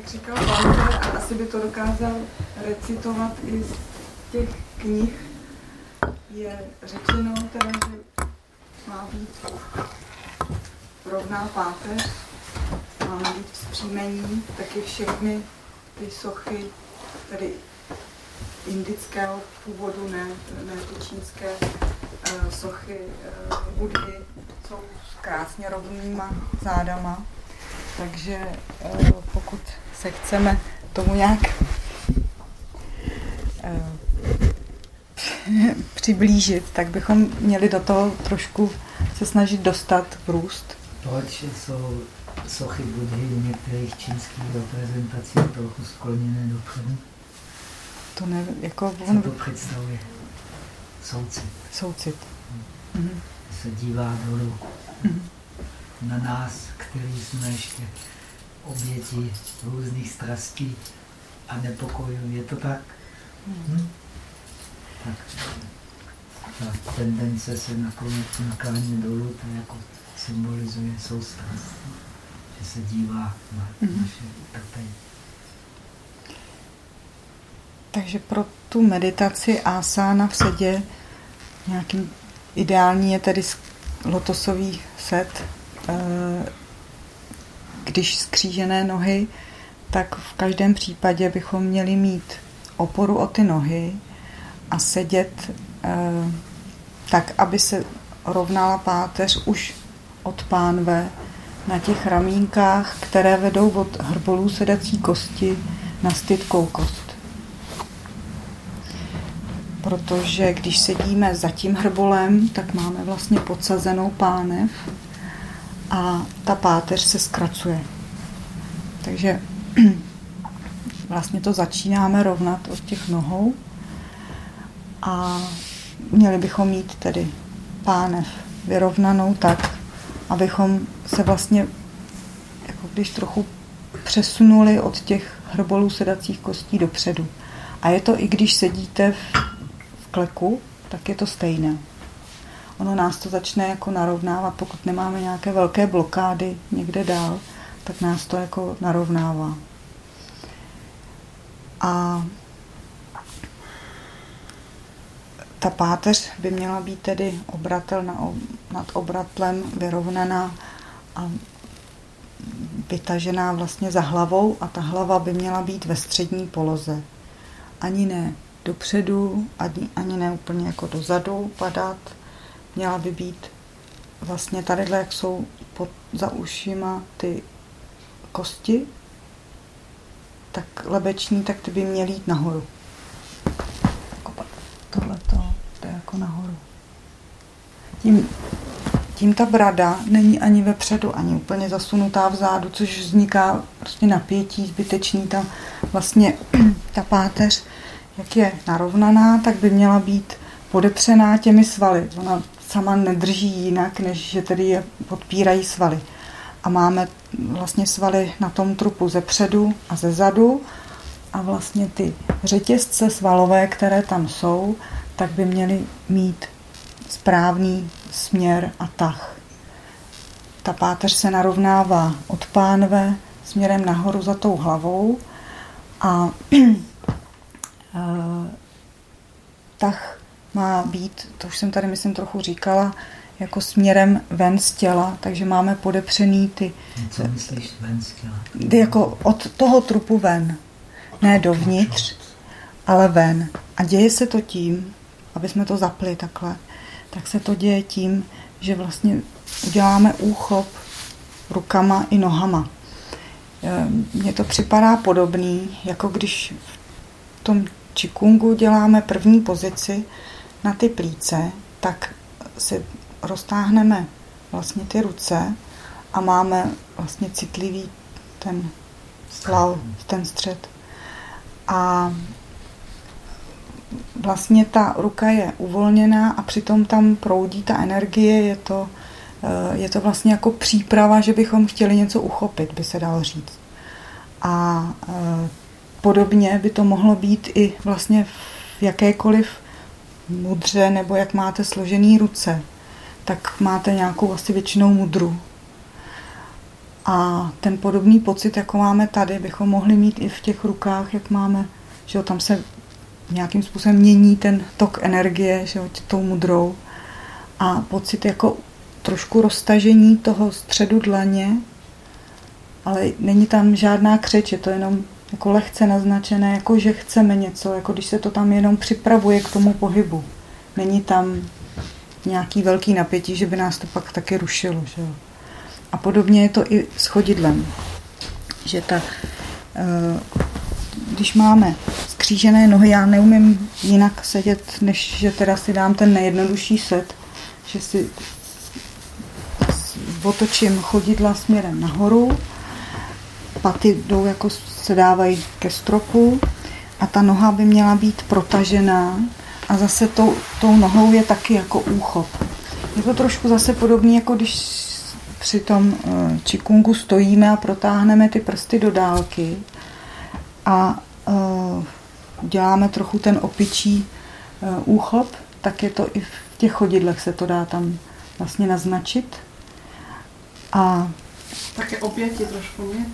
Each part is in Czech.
jak říkal Walter, a asi by to dokázal recitovat i z těch knih, je řečeno teda, že má být rovná páteř, má být vzpřímení, taky všechny ty sochy, tedy indického původu, ne, ne ty čínské uh, sochy uh, Budhy, jsou krásně rovnýma zádama. Takže uh, pokud se chceme tomu nějak uh, přiblížit, tak bychom měli do toho trošku se snažit dostat v růst. Proč jsou sochy Budhy v některých čínských reprezentacích trochu skloněné dopředu? To ne, jako on... Co to představuje? Soucit. Soucit. Hmm. Mm-hmm. Se dívá dolů. Mm-hmm. Na nás, který jsme ještě oběti různých strastí a nepokojů. Je to tak? Mm-hmm. Tak ta tendence se nakonec nakláně dolů, to jako symbolizuje soustrast, že se dívá na mm-hmm. naše utrpení. Takže pro tu meditaci asána v sedě nějakým ideální je tedy lotosový set, eh, když skřížené nohy, tak v každém případě bychom měli mít oporu o ty nohy a sedět eh, tak, aby se rovnala páteř už od pánve na těch ramínkách, které vedou od hrbolů sedací kosti na stytkou kost. Protože když sedíme za tím hrbolem, tak máme vlastně podsazenou pánev a ta páteř se zkracuje. Takže vlastně to začínáme rovnat od těch nohou a měli bychom mít tedy pánev vyrovnanou tak, abychom se vlastně, jako když trochu přesunuli od těch hrbolů sedacích kostí dopředu. A je to i když sedíte v kleku, tak je to stejné. Ono nás to začne jako narovnávat, pokud nemáme nějaké velké blokády někde dál, tak nás to jako narovnává. A ta páteř by měla být tedy obratel na, nad obratlem vyrovnaná a vytažená vlastně za hlavou a ta hlava by měla být ve střední poloze. Ani ne dopředu, ani, ani ne úplně jako dozadu padat. Měla by být vlastně tady, jak jsou pod, za ušima ty kosti, tak lebeční, tak ty by měly jít nahoru. Tohle to je jako nahoru. Tím, tím ta brada není ani vepředu, ani úplně zasunutá vzadu, což vzniká prostě napětí zbytečný. Ta, vlastně ta páteř jak je narovnaná, tak by měla být podepřená těmi svaly. Ona sama nedrží jinak, než že tedy je podpírají svaly. A máme vlastně svaly na tom trupu ze předu a ze zadu a vlastně ty řetězce svalové, které tam jsou, tak by měly mít správný směr a tah. Ta páteř se narovnává od pánve směrem nahoru za tou hlavou a Eh, tah má být, to už jsem tady myslím trochu říkala, jako směrem ven z těla, takže máme podepřený ty... Co myslíš ven z těla? Jako od toho trupu ven. Ne dovnitř, ale ven. A děje se to tím, aby jsme to zapli takhle, tak se to děje tím, že vlastně uděláme úchop rukama i nohama. Eh, mně to připadá podobný, jako když v tom čikungu děláme první pozici na ty plíce, tak si roztáhneme vlastně ty ruce a máme vlastně citlivý ten slav, ten střed. A vlastně ta ruka je uvolněná a přitom tam proudí ta energie, je to, eh, je to vlastně jako příprava, že bychom chtěli něco uchopit, by se dalo říct. A eh, Podobně by to mohlo být i vlastně v jakékoliv mudře nebo jak máte složený ruce, tak máte nějakou asi většinou mudru. A ten podobný pocit, jako máme tady, bychom mohli mít i v těch rukách, jak máme, že jo, tam se nějakým způsobem mění ten tok energie, že jo, tou mudrou. A pocit jako trošku roztažení toho středu dlaně, ale není tam žádná křeč, je to jenom jako lehce naznačené, jako že chceme něco, jako když se to tam jenom připravuje k tomu pohybu. Není tam nějaký velký napětí, že by nás to pak taky rušilo. Že? A podobně je to i s chodidlem. Že ta, eh, když máme skřížené nohy, já neumím jinak sedět, než že teda si dám ten nejjednodušší set, že si otočím chodidla směrem nahoru, paty jdou jako se dávají ke stropu a ta noha by měla být protažená a zase tou, tou nohou je taky jako úchop. Je to trošku zase podobné, jako když při tom čikungu eh, stojíme a protáhneme ty prsty do dálky a uh, děláme trochu ten opičí uh, úchop, tak je to i v těch chodidlech se to dá tam vlastně naznačit. A také oběti trošku, ne?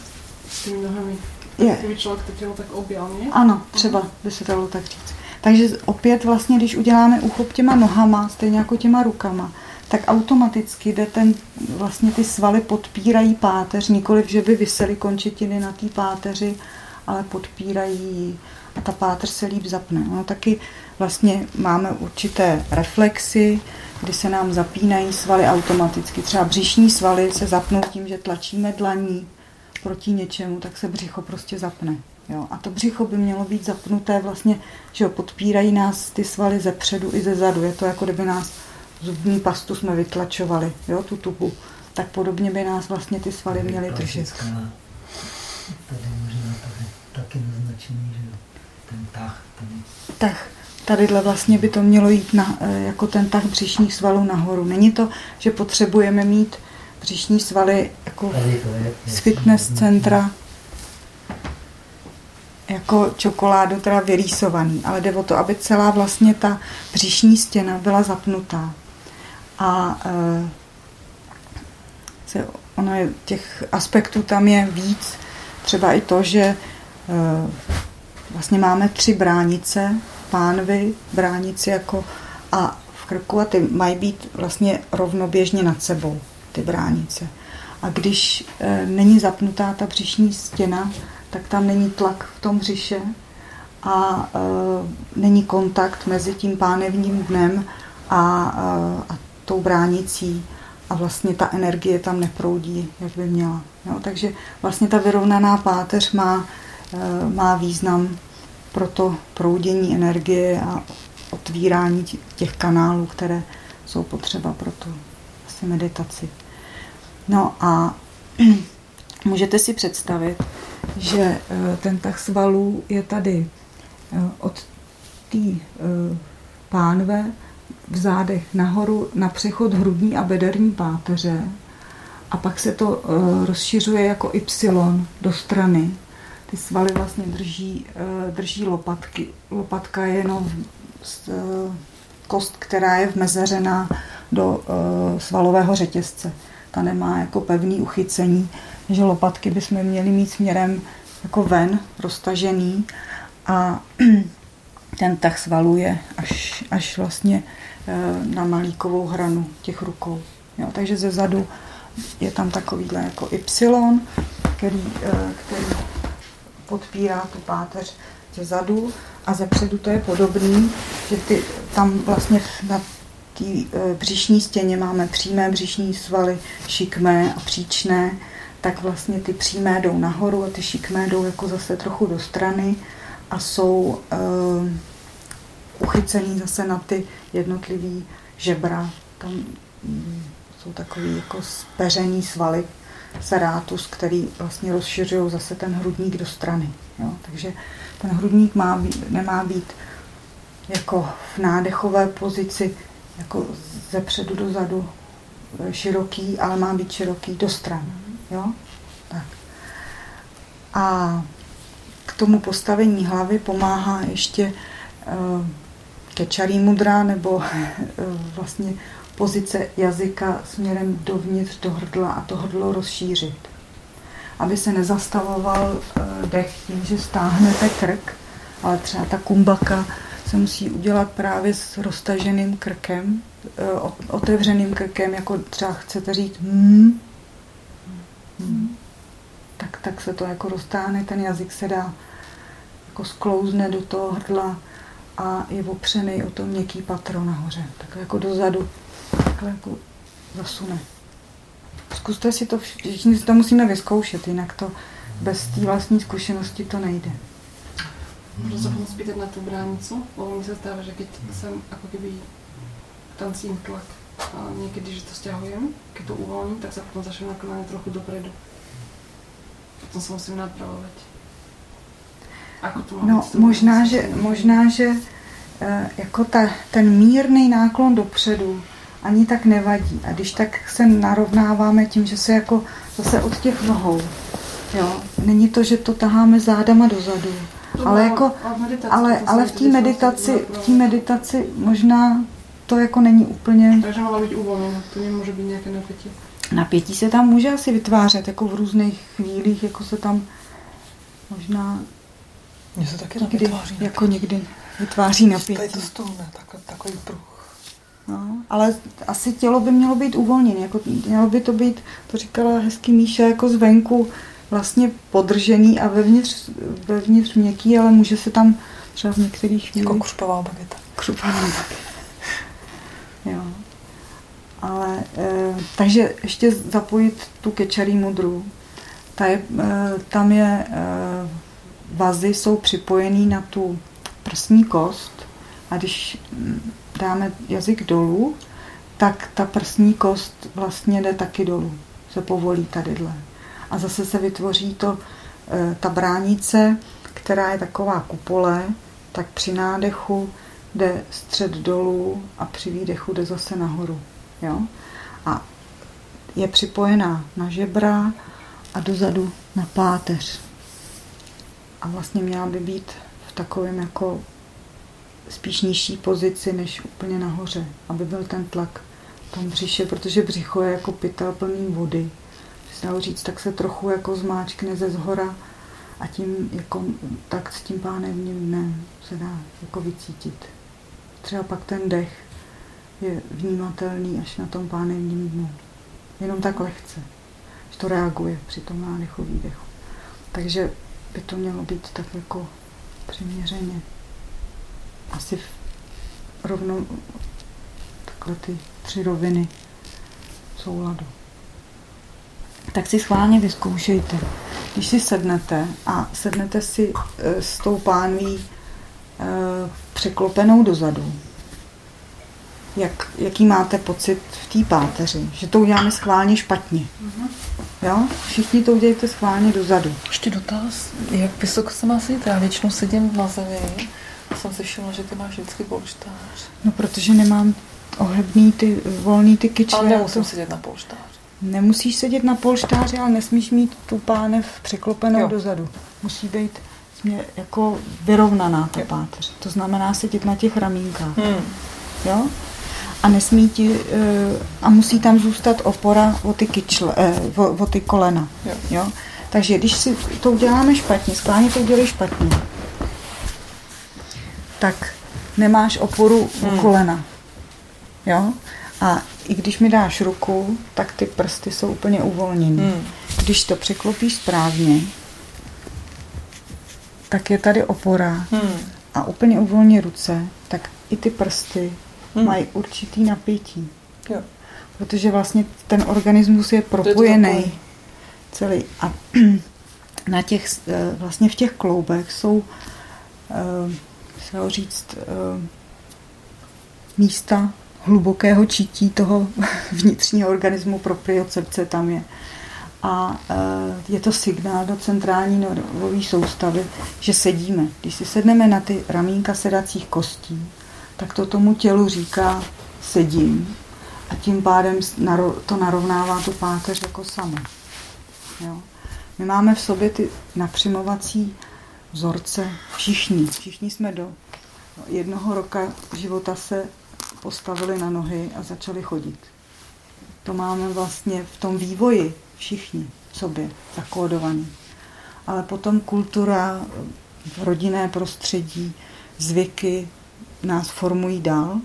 S těmi nohami. Je. Kdyby člověk to tělo tak objal, ne? Ano, třeba by se dalo tak říct. Takže opět vlastně, když uděláme uchop těma nohama, stejně jako těma rukama, tak automaticky jde ten, vlastně ty svaly podpírají páteř, nikoliv, že by vysely končetiny na té páteři, ale podpírají a ta páteř se líp zapne. No taky vlastně máme určité reflexy, kdy se nám zapínají svaly automaticky. Třeba břišní svaly se zapnou tím, že tlačíme dlaní proti něčemu, tak se břicho prostě zapne. Jo? A to břicho by mělo být zapnuté vlastně, že jo, podpírají nás ty svaly ze předu i ze zadu. Je to jako kdyby nás zubní pastu jsme vytlačovali, jo, tu tubu. Tak podobně by nás vlastně ty svaly měly držet. Tady možná tady taky naznačený, že ten tah. Ten... Tah. Tadyhle vlastně by to mělo jít na, eh, jako ten tah břišních svalů nahoru. Není to, že potřebujeme mít břišní svaly jako z fitness centra jako čokoládu teda vyrýsovaný, ale jde o to, aby celá vlastně ta břišní stěna byla zapnutá. A e, se, ono je, těch aspektů tam je víc. Třeba i to, že e, vlastně máme tři bránice, pánvy, bránici jako a v krku a ty mají být vlastně rovnoběžně nad sebou, ty bránice. A když e, není zapnutá ta břišní stěna, tak tam není tlak v tom břiše a e, není kontakt mezi tím pánevním dnem a, e, a tou bránicí a vlastně ta energie tam neproudí, jak by měla. Jo? Takže vlastně ta vyrovnaná páteř má, má význam pro to proudění energie a otvírání těch kanálů, které jsou potřeba pro tu asi meditaci. No a můžete si představit, že eh, ten tah svalů je tady eh, od té eh, pánve v zádech nahoru na přechod hrudní a bederní páteře a pak se to rozšiřuje jako Y do strany. Ty svaly vlastně drží, drží lopatky. Lopatka je jenom kost, která je vmezeřená do svalového řetězce. Ta nemá jako pevný uchycení že lopatky bychom měli mít směrem jako ven, roztažený a ten tah svaluje až, až vlastně eh, na malíkovou hranu těch rukou. Jo, takže ze zadu je tam takovýhle jako Y, který, eh, který podpírá tu páteř ze zadu a ze předu to je podobný, že ty, tam vlastně na té eh, břišní stěně máme přímé břišní svaly, šikmé a příčné tak vlastně ty přímé jdou nahoru a ty šikmé jdou jako zase trochu do strany a jsou uh, uchycený zase na ty jednotlivý žebra. Tam um, jsou takový jako speřený svaly serátus, který vlastně rozšiřují zase ten hrudník do strany. Jo? Takže ten hrudník má, nemá být jako v nádechové pozici jako ze předu do zadu eh, široký, ale má být široký do strany. Jo? Tak. A k tomu postavení hlavy pomáhá ještě uh, kečarí mudra nebo uh, vlastně pozice jazyka směrem dovnitř do hrdla a to hrdlo rozšířit. aby se nezastavoval dech tím, že stáhnete krk, ale třeba ta kumbaka se musí udělat právě s roztaženým krkem, eh, otevřeným krkem, jako třeba chcete říct hmm, hmm, tak, tak se to jako roztáhne, ten jazyk se dá jako sklouzne do toho hrdla a je opřený o to měkký patro nahoře. Tak jako dozadu, takhle jako zasune. Zkuste si to, všichni si to musíme vyzkoušet, jinak to bez té vlastní zkušenosti to nejde. Můžu se potom spýtat na tu bránicu, lebo mi se stává, že keď jsem jako kdyby tancím tlak a někdy, že to stěhujem, když to uvolním, tak se potom začne naklánět trochu dopredu. Potom se musím napravovat. No, možná, že, možná, že eh, jako ta, ten mírný náklon dopředu ani tak nevadí. A když tak se narovnáváme tím, že se jako zase od těch nohou. Jo? Není to, že to taháme zádama dozadu. Ale, jako, ale, ale v té meditaci, v té meditaci možná to jako není úplně... Takže má být uvolněno, to nemůže být nějaké napětí. Napětí se tam může asi vytvářet, jako v různých chvílích, jako se tam možná mně se taky někdy, vytváří jako někdy vytváří napětí. Tady to stůne, takový, takový pruh. No, ale asi tělo by mělo být uvolněné. Jako, mělo by to být, to říkala hezky Míša, jako zvenku vlastně podržený a vevnitř, vevnitř měkký, ale může se tam třeba v některých chvílích... Jako křupavá bageta. Křupavá bageta. jo. Ale, e, takže ještě zapojit tu kečarý mudru. Ta je, e, tam je e, vazy jsou připojený na tu prsní kost a když mm, dáme jazyk dolů, tak ta prsní kost vlastně jde taky dolů, se povolí tadyhle. A zase se vytvoří to, e, ta bránice, která je taková kupole, tak při nádechu jde střed dolů a při výdechu jde zase nahoru. Jo? A je připojená na žebra a dozadu na páteř a vlastně měla by být v takovém jako spíš nižší pozici, než úplně nahoře, aby byl ten tlak v tom břiše, protože břicho je jako pytel plný vody. Se dalo říct, tak se trochu jako zmáčkne ze zhora a tím jako, tak s tím pánevním dnem se dá jako vycítit. Třeba pak ten dech je vnímatelný až na tom pánevním dnu. Jenom tak lehce, že to reaguje při tom nádechu, výdechu. Takže by to mělo být tak jako přiměřeně. Asi rovno takhle ty tři roviny souladu. Tak si schválně vyzkoušejte. Když si sednete a sednete si e, s tou pánví e, překlopenou dozadu, jak, jaký máte pocit v té páteři, že to uděláme schválně špatně. Mm-hmm. Jo? Všichni to udějte schválně dozadu. Ještě dotaz, jak vysoko se má sedět? Já většinou sedím na zemi a jsem si všimla, že ty máš vždycky polštář. No, protože nemám ohebný ty, volný ty kyčle. Ale nemusím to... sedět na polštář. Nemusíš sedět na polštáři, ale nesmíš mít tu pánev překlopenou jo. dozadu. Musí být smě, jako vyrovnaná ta páteř. To znamená sedět na těch ramínkách. Hmm. Jo? a nesmí ti, eh, a musí tam zůstat opora o ty, kyčle, eh, o, o ty kolena. Jo. Jo? Takže když si to uděláme špatně, skláně to udělej špatně, tak nemáš oporu hmm. o kolena. Jo? A i když mi dáš ruku, tak ty prsty jsou úplně uvolněné. Hmm. Když to překlopíš správně, tak je tady opora hmm. a úplně uvolní ruce, tak i ty prsty hmm. mají určitý napětí. Jo. Protože vlastně ten organismus je propojený celý. A na těch, eh, vlastně v těch kloubech jsou, eh, se říct, eh, místa hlubokého čítí toho vnitřního organismu, propriocepce tam je. A je to signál do centrální nervové soustavy, že sedíme. Když si sedneme na ty ramínka sedacích kostí, tak to tomu tělu říká sedím a tím pádem to narovnává tu páteř jako samo. Jo? My máme v sobě ty napřimovací vzorce všichni. Všichni jsme do jednoho roka života se postavili na nohy a začali chodit. To máme vlastně v tom vývoji všichni v sobě zakódovaný. Ale potom kultura, rodinné prostředí, zvyky nás formují dál.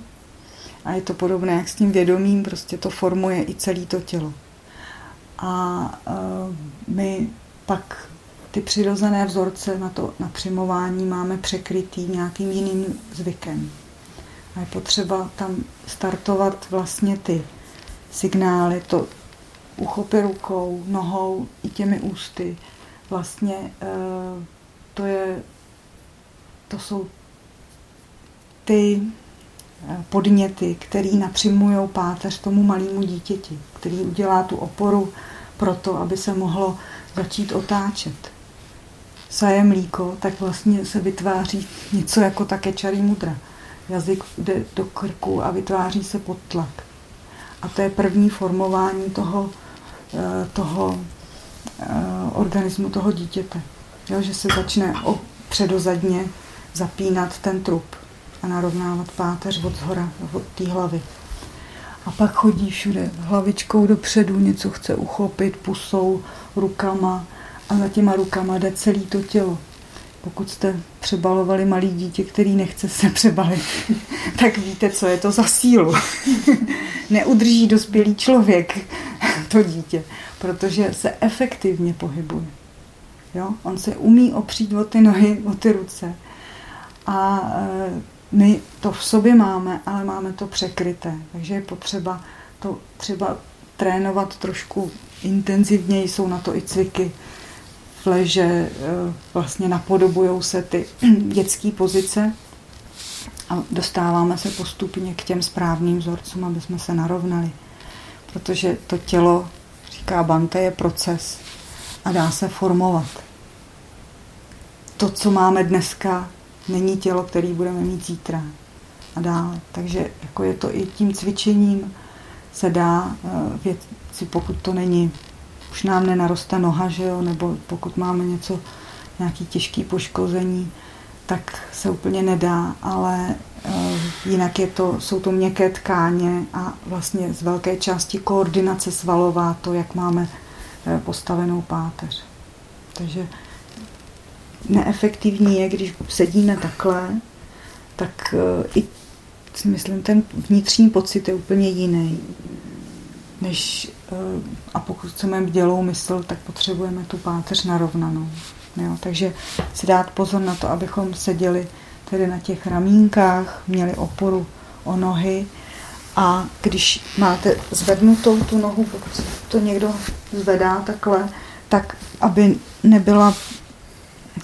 A je to podobné jak s tím vědomím, prostě to formuje i celé to tělo. A uh, my pak ty přirozené vzorce na to napřimování máme překrytý nějakým jiným zvykem. A je potřeba tam startovat vlastně ty signály, to uchopy rukou, nohou i těmi ústy. Vlastně uh, to je, to jsou ty eh, podněty, které napřimují páteř tomu malému dítěti, který udělá tu oporu pro to, aby se mohlo začít otáčet. Saje mlíko, tak vlastně se vytváří něco jako také čarý mudra. Jazyk jde do krku a vytváří se podtlak. A to je první formování toho, eh, toho eh, organismu toho dítěte. Jo, že se začne předozadně zapínat ten trup a narovnávat páteř od zhora, od té hlavy. A pak chodí všude hlavičkou dopředu, něco chce uchopit, pusou, rukama a za těma rukama jde celé to tělo. Pokud jste přebalovali malý dítě, který nechce se přebalit, tak víte, co je to za sílu. Neudrží dospělý člověk to dítě, protože se efektivně pohybuje. Jo? On se umí opřít o ty nohy, o ty ruce. A e, my to v sobě máme, ale máme to překryté. Takže je potřeba to třeba trénovat trošku intenzivněji, jsou na to i cviky v leže, e, vlastně napodobují se ty dětské pozice a dostáváme se postupně k těm správným vzorcům, aby jsme se narovnali. Protože to tělo, říká Bante, je proces a dá se formovat. To, co máme dneska, není tělo, který budeme mít zítra a dále. Takže jako je to i tím cvičením se dá eh, věci, pokud to není, už nám nenaroste noha, že jo, nebo pokud máme něco, nějaký těžký poškození, tak se úplně nedá, ale uh, jinak je to, jsou to měkké tkáně a vlastně z velké části koordinace svalová to, jak máme uh, postavenou páteř. Takže neefektivní je, když sedíme takhle, tak eh, i myslím, ten vnitřní pocit je úplně jiný. Než, eh, a pokud chceme dělou mysl, tak potřebujeme tu páteř narovnanou. Jo? Takže si dát pozor na to, abychom seděli tedy na těch ramínkách, měli oporu o nohy a když máte zvednutou tu nohu, pokud to někdo zvedá takhle, tak aby nebyla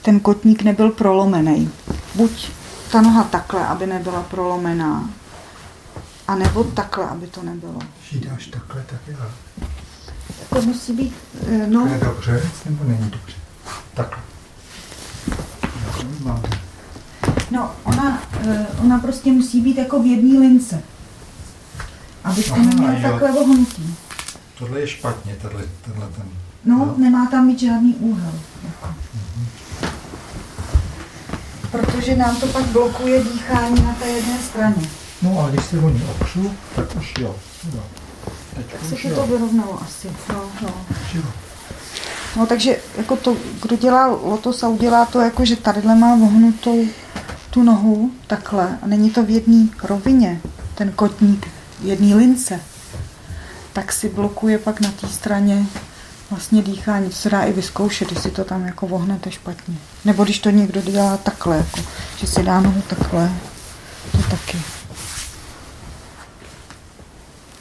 ten kotník nebyl prolomený. Buď ta noha takhle, aby nebyla prolomená, a nebo takhle, aby to nebylo. Když dáš takhle, tak je. To musí být, eh, no... To je dobře, nebo není dobře? Takhle. No, ona, eh, ona prostě musí být jako v jedné lince. Abyste neměl takhle vohnutý. Tohle je špatně, tenhle, tenhle ten. No, no, nemá tam mít žádný úhel. Jako. Mm-hmm protože nám to pak blokuje dýchání na té jedné straně. No a když se o ní opřu, tak už jo. jo. Teď tak se to, to vyrovnalo asi. No, no. Jo. No takže jako to, kdo dělá lotos a udělá to jako, že tadyhle má vohnutou tu nohu takhle a není to v jedné rovině, ten kotník v jedné lince, tak si blokuje pak na té straně vlastně dýchání. To se dá i vyzkoušet, jestli to tam jako vohnete špatně. Nebo když to někdo dělá takhle, jako, že si dá nohu takhle, to taky.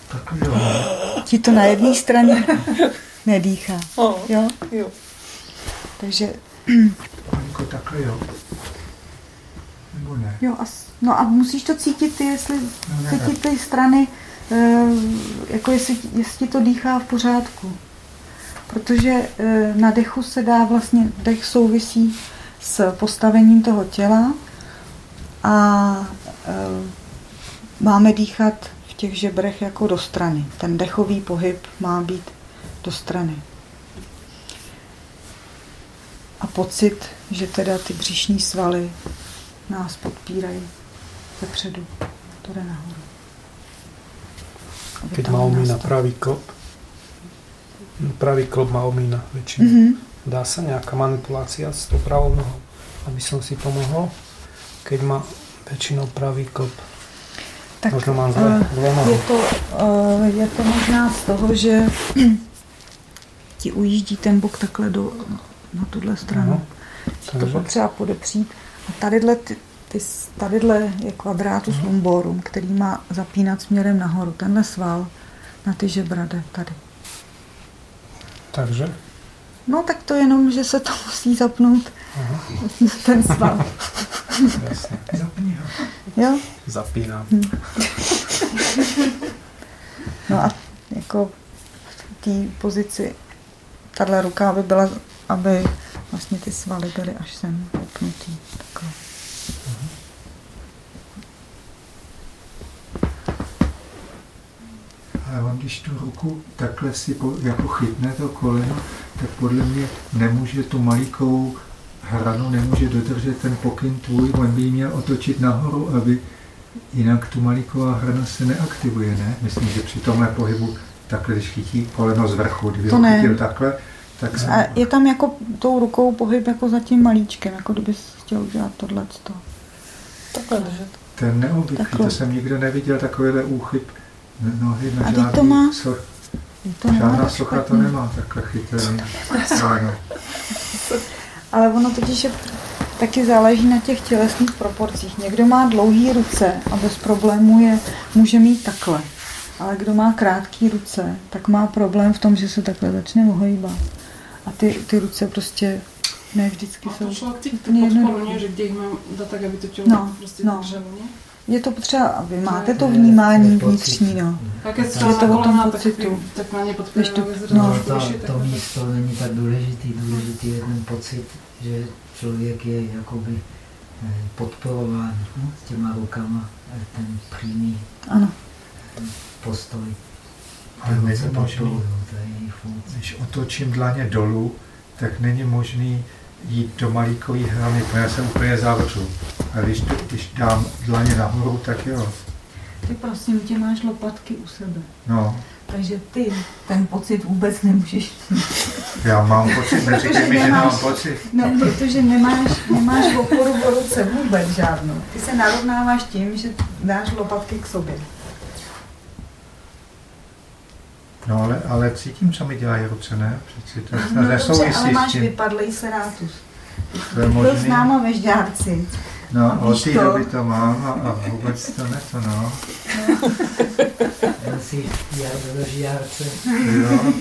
Tak jo. Ti to na jedné straně nedýchá. Oh, jo? jo. Takže... Jako takhle jo. Nebo ne? Jo, a, no a musíš to cítit ty, jestli no, cítit ty strany, e, jako jestli, jestli to dýchá v pořádku protože e, na dechu se dá vlastně, dech souvisí s postavením toho těla a e, máme dýchat těch žebrech jako do strany. Ten dechový pohyb má být do strany. A pocit, že teda ty břišní svaly nás podpírají zepředu. To jde nahoru. Teď má umí na pravý klop. pravý klb ma omína väčšinou. Mhm. Dá sa nejaká manipulácia s tou pravou nohou, aby som si pomohol, keď má väčšinou pravý klb. Tak Možno mám zle, eh, zle nohu. je to, eh, je to možná z toho, že ti ujíždí ten bok takhle do, na tuhle stranu. Ano, To potřeba podepřít. A tadyhle, ty, ty, tadyhle je quadratus Mhm. lumborum, který má zapínat směrem nahoru. Tenhle sval na ty žebra jde tady. takže No tak to jenom, že se to musí zapnout. Aha. Ten sval. Zapni ho. Jo? Zapínam. No a jako v té pozici tahle ruka by byla, aby vlastně ty svaly byly až sem opnutý. Takhle. Ale on, když tu ruku takhle si po, jako chytne to koleno, tak podle mě nemůže tu malikou hranu, nemůže dodržet ten pokyn tvůj, on by ji měl otočit nahoru, aby jinak tu maliková hrana se neaktivuje, ne? Myslím, že při tomhle pohybu takhle, když chytí koleno z vrchu, kdyby To ho ne. chytil takhle, tak se... A je tam jako tou rukou pohyb jako za tím malíčkem, jako kdybys chtěl udělat tohle. Takhle držet. Ten neobvyklý, Takhle. to jsem nikdo neviděl, takovýhle úchyb nohy na A teď žádný to má- so, To nemá žádná socha to nemá takhle chytrý. Ale ono totiž je, taky záleží na těch tělesných proporcích. Někdo má dlouhé ruce a bez problémů je může mít takhle. Ale kdo má krátké ruce, tak má problém v tom, že se takhle začne ohýbat. A ty, ty ruce prostě ne vždycky A to jsou. člověk cítí tu úplně podporu, jednoduchý. nie? že kde jich mám dát tak, aby to tělo No, prostě no. drželo, nie? Je to potřeba, aby máte to vnímání vnitřní, no. Keď Je to o tom tak, pocitu. tak na ně no. To, to tak místo není tak důležitý. Důležitý je ten pocit, že člověk je jakoby eh, podporován no, s těma rukama, eh, ten přímý Ano. postoj. Ale není možný. Když otočím dlaně dolů, tak není možný jít do malíkové hrany, protože já se úplně zavřu. A když, to, když dám dlaně nahoru, tak jo. Ty prosím tě máš lopatky u sebe. No, Takže ty ten pocit vůbec nemůžeš já mám pocit, neříkej mi, že nemám pocit. No, protože nemáš, nemáš oporu v ruce vůbec žádnou. Ty se narovnáváš tím, že dáš lopatky k sobě. No ale, ale cítím, co mi dělají ruce, ne? Přeci to No, dobře, nesouvisí ale máš tím. vypadlej serrátus. To je Byl s možný. náma ve Žďárci. No, A od té to? doby to mám a, a vůbec to ne to, no. Já si já do žijárce. Jo.